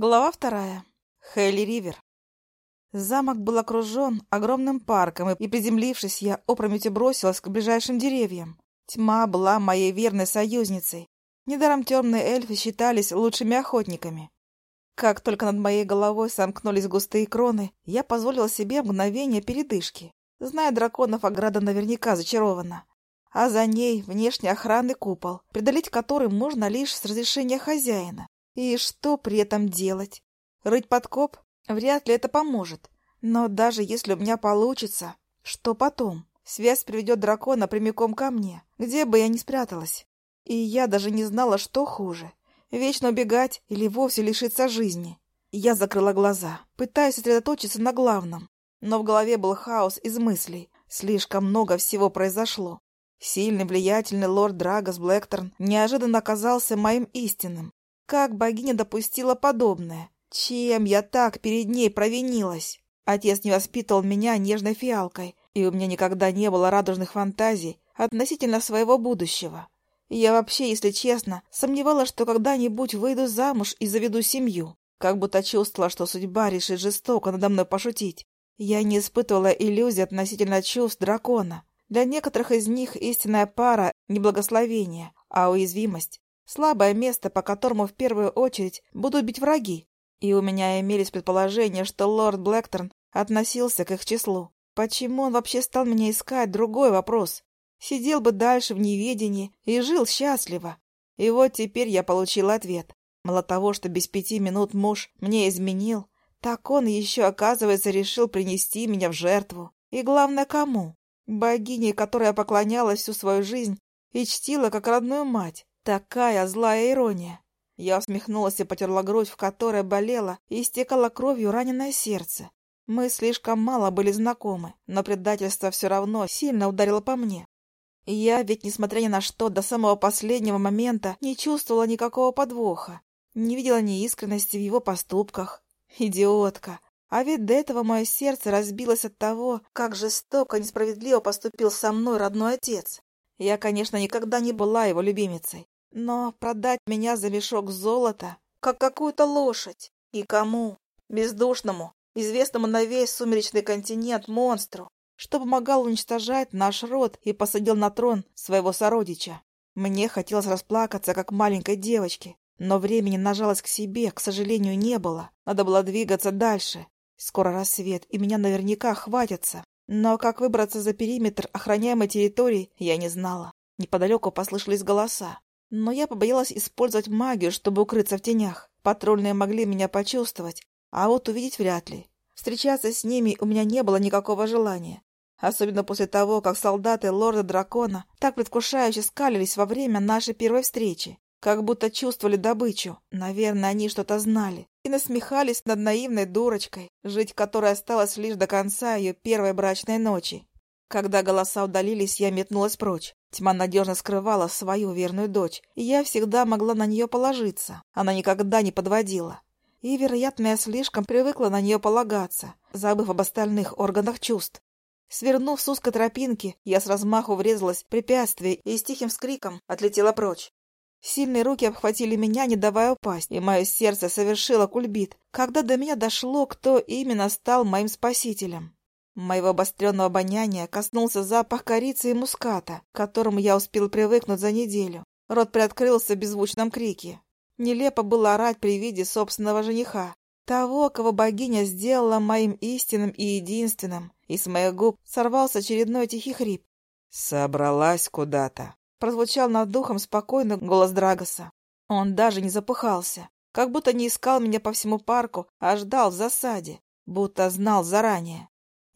Глава вторая. Хейли Ривер. Замок был окружен огромным парком, и, приземлившись, я опрометью бросилась к ближайшим деревьям. Тьма была моей верной союзницей. Недаром темные эльфы считались лучшими охотниками. Как только над моей головой сомкнулись густые кроны, я позволила себе мгновение передышки. Зная драконов, ограда наверняка зачарована. А за ней внешний охранный купол, преодолеть который можно лишь с разрешения хозяина. И что при этом делать? Рыть подкоп? Вряд ли это поможет. Но даже если у меня получится, что потом? Связь приведет дракона прямиком ко мне, где бы я ни спряталась. И я даже не знала, что хуже. Вечно убегать или вовсе лишиться жизни. Я закрыла глаза, пытаясь сосредоточиться на главном. Но в голове был хаос из мыслей. Слишком много всего произошло. Сильный, влиятельный лорд Драгос Блэкторн неожиданно оказался моим истинным. Как богиня допустила подобное? Чем я так перед ней провинилась? Отец не воспитывал меня нежной фиалкой, и у меня никогда не было радужных фантазий относительно своего будущего. Я вообще, если честно, сомневалась, что когда-нибудь выйду замуж и заведу семью. Как будто чувствовала, что судьба решит жестоко надо мной пошутить. Я не испытывала иллюзий относительно чувств дракона. Для некоторых из них истинная пара — не благословение, а уязвимость. Слабое место, по которому в первую очередь будут бить враги. И у меня имелись предположения, что лорд Блэкторн относился к их числу. Почему он вообще стал меня искать? Другой вопрос. Сидел бы дальше в неведении и жил счастливо. И вот теперь я получил ответ. Мало того, что без пяти минут муж мне изменил, так он еще, оказывается, решил принести меня в жертву. И главное, кому? Богине, которая поклонялась всю свою жизнь и чтила как родную мать. Такая злая ирония. Я усмехнулась и потерла грудь, в которой болела и истекало кровью раненое сердце. Мы слишком мало были знакомы, но предательство все равно сильно ударило по мне. Я ведь, несмотря ни на что, до самого последнего момента не чувствовала никакого подвоха, не видела ни искренности в его поступках. Идиотка! А ведь до этого мое сердце разбилось от того, как жестоко, несправедливо поступил со мной родной отец. Я, конечно, никогда не была его любимицей, но продать меня за мешок золота, как какую-то лошадь, и кому? Бездушному, известному на весь сумеречный континент монстру, что помогал уничтожать наш род и посадил на трон своего сородича. Мне хотелось расплакаться, как маленькой девочке, но времени нажалось к себе, к сожалению, не было. Надо было двигаться дальше. Скоро рассвет, и меня наверняка хватятся. Но как выбраться за периметр охраняемой территории, я не знала. Неподалеку послышались голоса. Но я побоялась использовать магию, чтобы укрыться в тенях. Патрульные могли меня почувствовать, а вот увидеть вряд ли. Встречаться с ними у меня не было никакого желания. Особенно после того, как солдаты лорда-дракона так предвкушающе скалились во время нашей первой встречи. Как будто чувствовали добычу. Наверное, они что-то знали. И насмехались над наивной дурочкой, жить которой осталось лишь до конца ее первой брачной ночи. Когда голоса удалились, я метнулась прочь. Тьма надежно скрывала свою верную дочь, и я всегда могла на нее положиться. Она никогда не подводила. И, вероятно, я слишком привыкла на нее полагаться, забыв об остальных органах чувств. Свернув с узкой тропинки, я с размаху врезалась в препятствие и с тихим вскриком отлетела прочь. Сильные руки обхватили меня, не давая упасть, и мое сердце совершило кульбит, когда до меня дошло, кто именно стал моим спасителем. Моего обостренного обоняния коснулся запах корицы и муската, к которому я успел привыкнуть за неделю. Рот приоткрылся в беззвучном крике. Нелепо было орать при виде собственного жениха, того, кого богиня сделала моим истинным и единственным, и с моих губ сорвался очередной тихий хрип. «Собралась куда-то», — прозвучал над духом спокойный голос Драгоса. Он даже не запыхался, как будто не искал меня по всему парку, а ждал в засаде, будто знал заранее.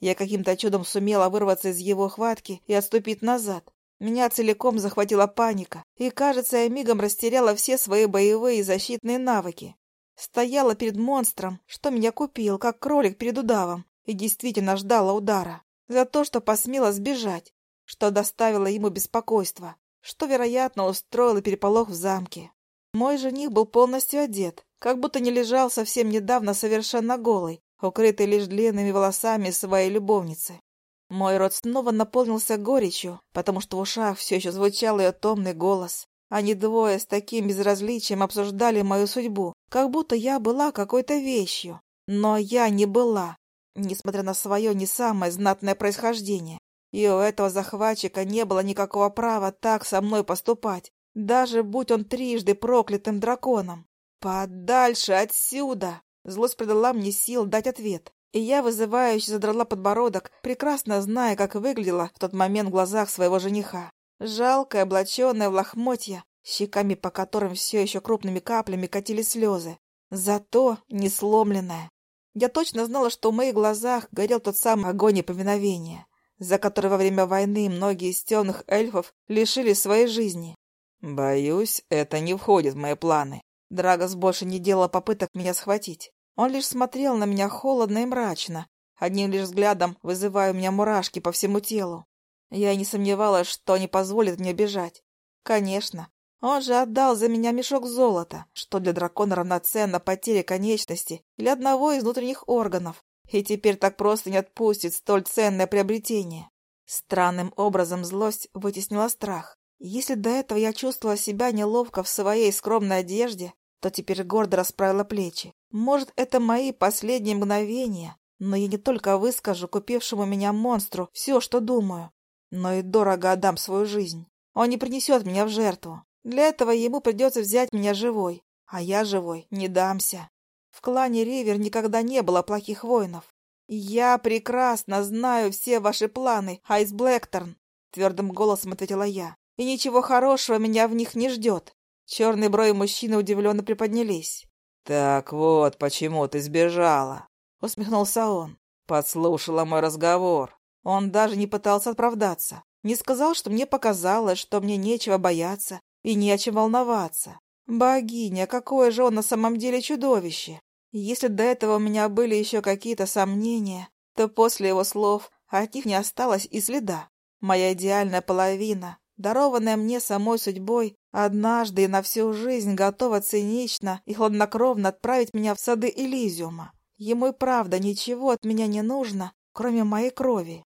Я каким-то чудом сумела вырваться из его хватки и отступить назад. Меня целиком захватила паника, и, кажется, я мигом растеряла все свои боевые и защитные навыки. Стояла перед монстром, что меня купил, как кролик перед удавом, и действительно ждала удара. За то, что посмела сбежать, что доставило ему беспокойство, что, вероятно, устроило переполох в замке. Мой жених был полностью одет, как будто не лежал совсем недавно совершенно голый, укрытый лишь длинными волосами своей любовницы. Мой рот снова наполнился горечью, потому что в ушах все еще звучал ее томный голос. Они двое с таким безразличием обсуждали мою судьбу, как будто я была какой-то вещью. Но я не была, несмотря на свое не самое знатное происхождение. И у этого захватчика не было никакого права так со мной поступать, даже будь он трижды проклятым драконом. «Подальше отсюда!» Злость придала мне сил дать ответ. И я вызывающе задрала подбородок, прекрасно зная, как выглядела в тот момент в глазах своего жениха. Жалкая, облаченная в лохмотья, щеками по которым все еще крупными каплями катились слезы. Зато не сломленная. Я точно знала, что в моих глазах горел тот самый огонь неповиновения, за который во время войны многие из темных эльфов лишили своей жизни. «Боюсь, это не входит в мои планы». Драгос больше не делал попыток меня схватить. Он лишь смотрел на меня холодно и мрачно, одним лишь взглядом вызывая у меня мурашки по всему телу. Я не сомневалась, что не позволит мне бежать. Конечно, он же отдал за меня мешок золота, что для дракона равноценно потере конечности или одного из внутренних органов, и теперь так просто не отпустит столь ценное приобретение. Странным образом злость вытеснила страх. Если до этого я чувствовала себя неловко в своей скромной одежде, то теперь гордо расправила плечи. Может, это мои последние мгновения, но я не только выскажу купившему меня монстру все, что думаю, но и дорого отдам свою жизнь. Он не принесет меня в жертву. Для этого ему придется взять меня живой, а я живой не дамся. В клане Ривер никогда не было плохих воинов. «Я прекрасно знаю все ваши планы, Айс Блэкторн», — твердым голосом ответила я. «И ничего хорошего меня в них не ждет. Черные брови мужчины удивленно приподнялись. «Так вот, почему ты сбежала?» — усмехнулся он. «Подслушала мой разговор». Он даже не пытался оправдаться. Не сказал, что мне показалось, что мне нечего бояться и не о чем волноваться. Богиня, какое же он на самом деле чудовище! Если до этого у меня были еще какие-то сомнения, то после его слов от них не осталось и следа. Моя идеальная половина, дарованная мне самой судьбой, однажды и на всю жизнь готова цинично и хладнокровно отправить меня в сады Элизиума. Ему и правда ничего от меня не нужно, кроме моей крови.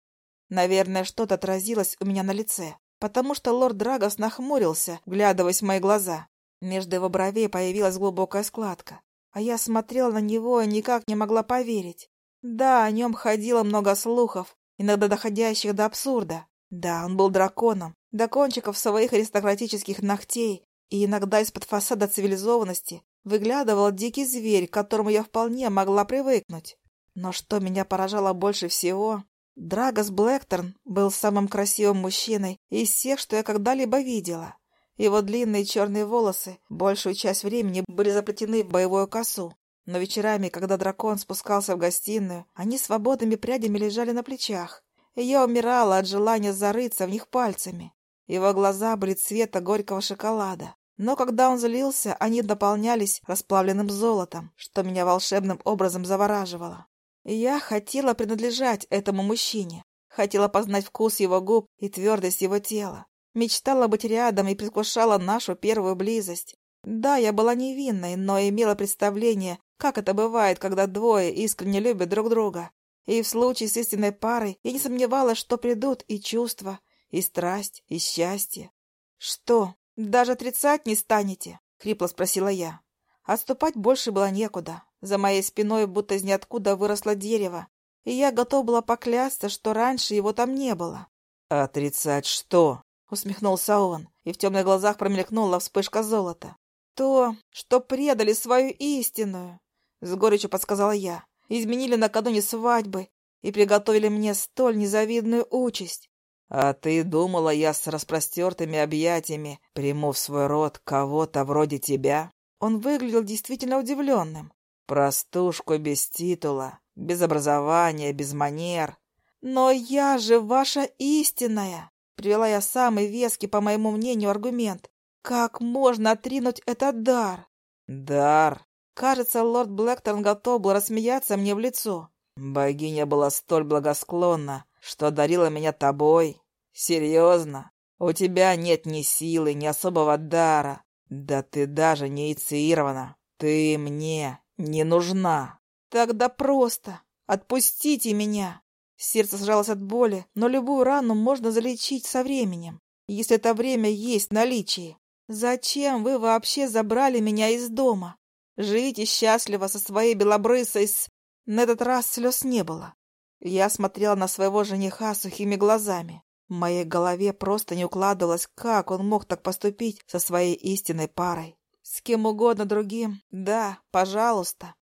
Наверное, что-то отразилось у меня на лице, потому что лорд Драгос нахмурился, глядываясь в мои глаза. Между его бровей появилась глубокая складка, а я смотрела на него и никак не могла поверить. Да, о нем ходило много слухов, иногда доходящих до абсурда. Да, он был драконом, до кончиков своих аристократических ногтей, и иногда из-под фасада цивилизованности выглядывал дикий зверь, к которому я вполне могла привыкнуть. Но что меня поражало больше всего, Драгос Блэкторн был самым красивым мужчиной из всех, что я когда-либо видела. Его длинные черные волосы большую часть времени были заплетены в боевую косу, но вечерами, когда дракон спускался в гостиную, они свободными прядями лежали на плечах, и я умирала от желания зарыться в них пальцами. Его глаза были цвета горького шоколада. Но когда он злился, они наполнялись расплавленным золотом, что меня волшебным образом завораживало. Я хотела принадлежать этому мужчине, хотела познать вкус его губ и твердость его тела. Мечтала быть рядом и предвкушала нашу первую близость. Да, я была невинной, но имела представление, как это бывает, когда двое искренне любят друг друга. И в случае с истинной парой я не сомневалась, что придут и чувства, и страсть, и счастье. «Что, даже отрицать не станете?» — хрипло спросила я. Отступать больше было некуда. За моей спиной будто из ниоткуда выросло дерево, и я готова была поклясться, что раньше его там не было. «Отрицать что?» — усмехнулся он, и в темных глазах промелькнула вспышка золота. «То, что предали свою истинную», — с горечью подсказала я. «Изменили накануне свадьбы и приготовили мне столь незавидную участь. «А ты думала, я с распростертыми объятиями приму в свой рот кого-то вроде тебя?» Он выглядел действительно удивленным. «Простушку без титула, без образования, без манер». «Но я же ваша истинная!» Привела я самый веский, по моему мнению, аргумент. «Как можно отринуть этот дар?» «Дар!» Кажется, лорд Блэкторн готов был рассмеяться мне в лицо. «Богиня была столь благосклонна, что одарила меня тобой, Серьезно? У тебя нет ни силы, ни особого дара. Да ты даже не инициирована. Ты мне не нужна. Тогда просто отпустите меня. Сердце сжалось от боли, но любую рану можно залечить со временем, если это время есть в наличии. Зачем вы вообще забрали меня из дома? Живите счастливо со своей белобрысой с... На этот раз слез не было. Я смотрела на своего жениха сухими глазами. В моей голове просто не укладывалось, как он мог так поступить со своей истинной парой. С кем угодно другим, да, пожалуйста.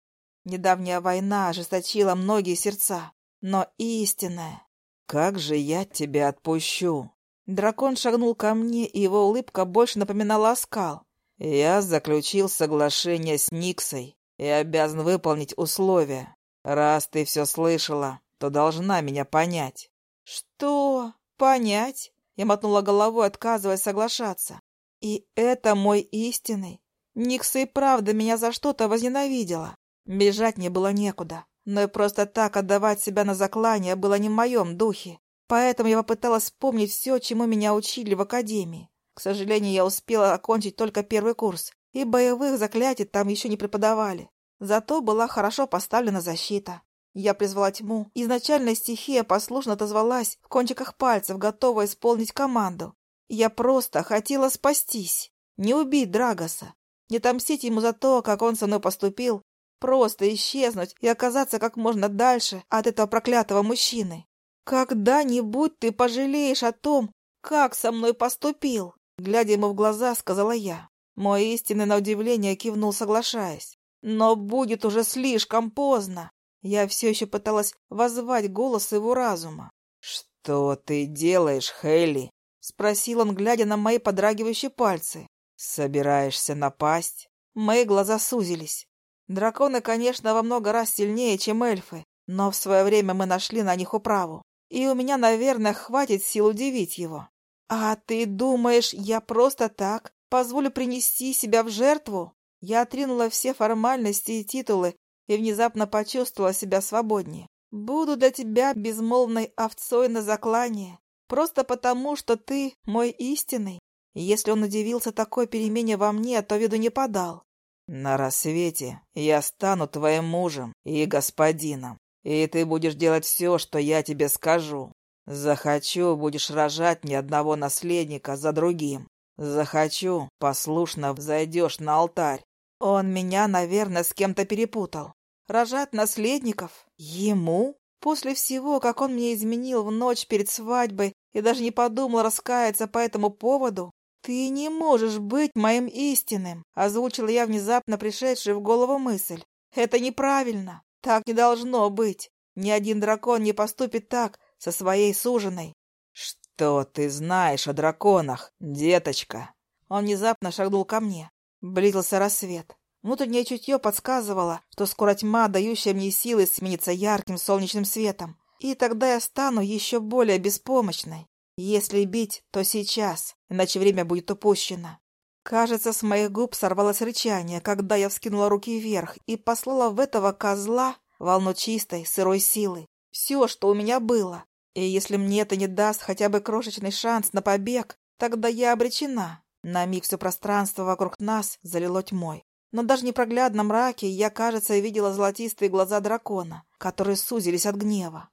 Недавняя война ожесточила многие сердца, но истинная. Как же я тебя отпущу? Дракон шагнул ко мне, и его улыбка больше напоминала оскал. Я заключил соглашение с Никсой и обязан выполнить условия. Раз ты все слышала, то должна меня понять. Что? Понять? Я мотнула головой, отказываясь соглашаться. И это мой истинный. Никса и правда меня за что-то возненавидела. Бежать мне было некуда. Но и просто так отдавать себя на заклание было не в моем духе. Поэтому я попыталась вспомнить все, чему меня учили в академии. К сожалению, я успела окончить только первый курс, и боевых заклятий там еще не преподавали. Зато была хорошо поставлена защита. Я призвала тьму. Изначальная стихия послушно отозвалась в кончиках пальцев, готовая исполнить команду. Я просто хотела спастись, не убить Драгоса, не отомстить ему за то, как он со мной поступил, просто исчезнуть и оказаться как можно дальше от этого проклятого мужчины. Когда-нибудь ты пожалеешь о том, как со мной поступил. Глядя ему в глаза, сказала я. Мой истинный на удивление кивнул, соглашаясь. Но будет уже слишком поздно. Я все еще пыталась воззвать голос его разума. «Что ты делаешь, Хейли?» — спросил он, глядя на мои подрагивающие пальцы. «Собираешься напасть?» Мои глаза сузились. Драконы, конечно, во много раз сильнее, чем эльфы, но в свое время мы нашли на них управу. И у меня, наверное, хватит сил удивить его. «А ты думаешь, я просто так позволю принести себя в жертву?» Я отринула все формальности и титулы и внезапно почувствовала себя свободнее. «Буду для тебя безмолвной овцой на заклание, просто потому, что ты мой истинный». Если он удивился такой перемене во мне, то виду не подал. «На рассвете я стану твоим мужем и господином, и ты будешь делать все, что я тебе скажу. Захочу, будешь рожать ни одного наследника за другим. Захочу, послушно взойдешь на алтарь. Он меня, наверное, с кем-то перепутал. Рожать наследников? Ему? После всего, как он мне изменил в ночь перед свадьбой и даже не подумал раскаяться по этому поводу? «Ты не можешь быть моим истинным», — озвучила я внезапно пришедшую в голову мысль. «Это неправильно. Так не должно быть. Ни один дракон не поступит так, со своей суженой. «Что ты знаешь о драконах, деточка?» Он внезапно шагнул ко мне. Близился рассвет. Внутреннее чутье подсказывало, что скоро тьма, дающая мне силы, сменится ярким солнечным светом. И тогда я стану еще более беспомощной. Если бить, то сейчас, иначе время будет упущено. Кажется, с моих губ сорвалось рычание, когда я вскинула руки вверх и послала в этого козла волну чистой, сырой силы. Все, что у меня было. И если мне это не даст хотя бы крошечный шанс на побег, тогда я обречена. На миг все пространство вокруг нас залило тьмой. Но даже в непроглядном мраке я, кажется, видела золотистые глаза дракона, которые сузились от гнева.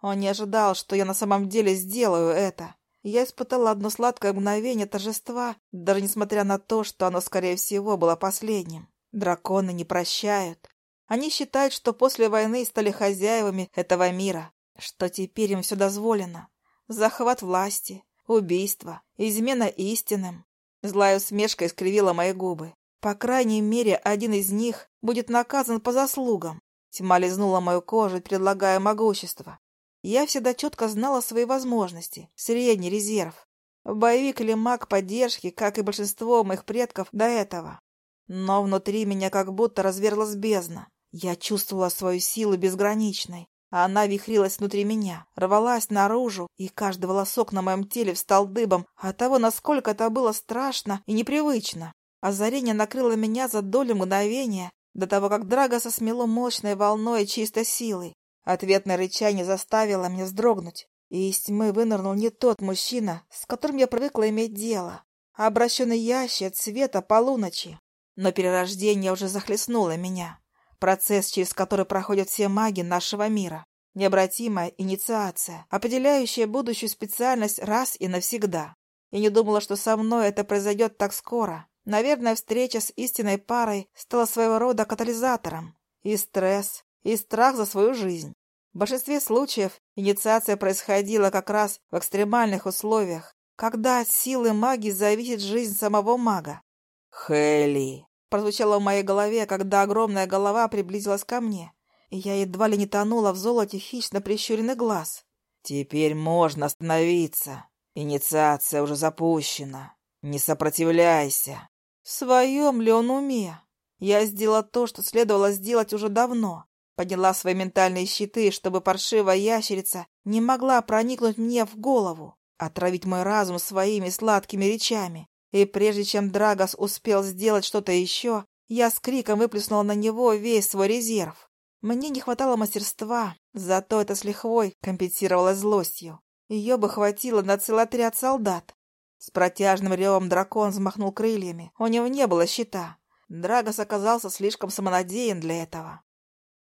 Он не ожидал, что я на самом деле сделаю это. Я испытала одно сладкое мгновение торжества, даже несмотря на то, что оно, скорее всего, было последним. Драконы не прощают. Они считают, что после войны стали хозяевами этого мира, что теперь им все дозволено. Захват власти, убийство, измена истинным. Злая усмешка искривила мои губы. По крайней мере, один из них будет наказан по заслугам. Тьма лизнула мою кожу, предлагая могущество. Я всегда четко знала свои возможности, средний резерв. Боевик или маг поддержки, как и большинство моих предков до этого. Но внутри меня как будто разверзлась бездна. Я чувствовала свою силу безграничной, а она вихрилась внутри меня, рвалась наружу, и каждый волосок на моем теле встал дыбом от того, насколько это было страшно и непривычно. Озарение накрыло меня за долю мгновения до того, как Драгоса смело мощной волной чистой силой. Ответное рычание заставило меня вздрогнуть, и из тьмы вынырнул не тот мужчина, с которым я привыкла иметь дело, а обращенный ящик цвета полуночи. Но перерождение уже захлестнуло меня. Процесс, через который проходят все маги нашего мира. Необратимая инициация, определяющая будущую специальность раз и навсегда. Я не думала, что со мной это произойдет так скоро, Наверное, встреча с истинной парой стала своего рода катализатором. И стресс, и страх за свою жизнь. В большинстве случаев инициация происходила как раз в экстремальных условиях, когда от силы магии зависит жизнь самого мага. «Хелли!» прозвучало в моей голове, когда огромная голова приблизилась ко мне, и я едва ли не тонула в золоте хищно прищуренный глаз. «Теперь можно остановиться. Инициация уже запущена. Не сопротивляйся». В своем ли он уме? Я сделала то, что следовало сделать уже давно. Подняла свои ментальные щиты, чтобы паршивая ящерица не могла проникнуть мне в голову, отравить мой разум своими сладкими речами. И прежде чем Драгос успел сделать что-то еще, я с криком выплеснула на него весь свой резерв. Мне не хватало мастерства, зато это с лихвой компенсировалось злостью. Ее бы хватило на целый отряд солдат. С протяжным ревом дракон взмахнул крыльями. У него не было щита. Драгос оказался слишком самонадеян для этого.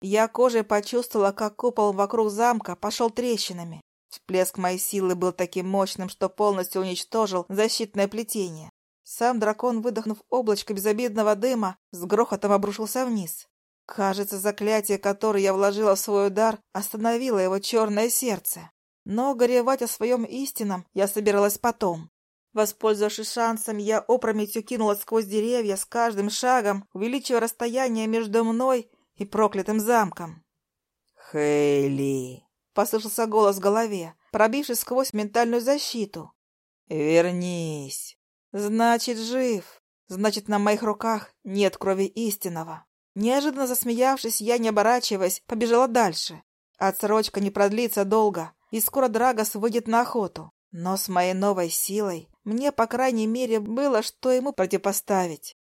Я кожей почувствовала, как купол вокруг замка пошел трещинами. Всплеск моей силы был таким мощным, что полностью уничтожил защитное плетение. Сам дракон, выдохнув облачко безобидного дыма, с грохотом обрушился вниз. Кажется, заклятие, которое я вложила в свой удар, остановило его черное сердце. Но горевать о своем истинном я собиралась потом. Воспользовавшись шансом, я опрометью кинулась сквозь деревья с каждым шагом, увеличивая расстояние между мной и проклятым замком. «Хейли!» — послышался голос в голове, пробившись сквозь ментальную защиту. «Вернись!» Значит, жив. Значит, на моих руках нет крови истинного. Неожиданно засмеявшись, я, не оборачиваясь, побежала дальше. Отсрочка не продлится долго, и скоро Драгос выйдет на охоту. Но с моей новой силой мне, по крайней мере, было что ему противопоставить.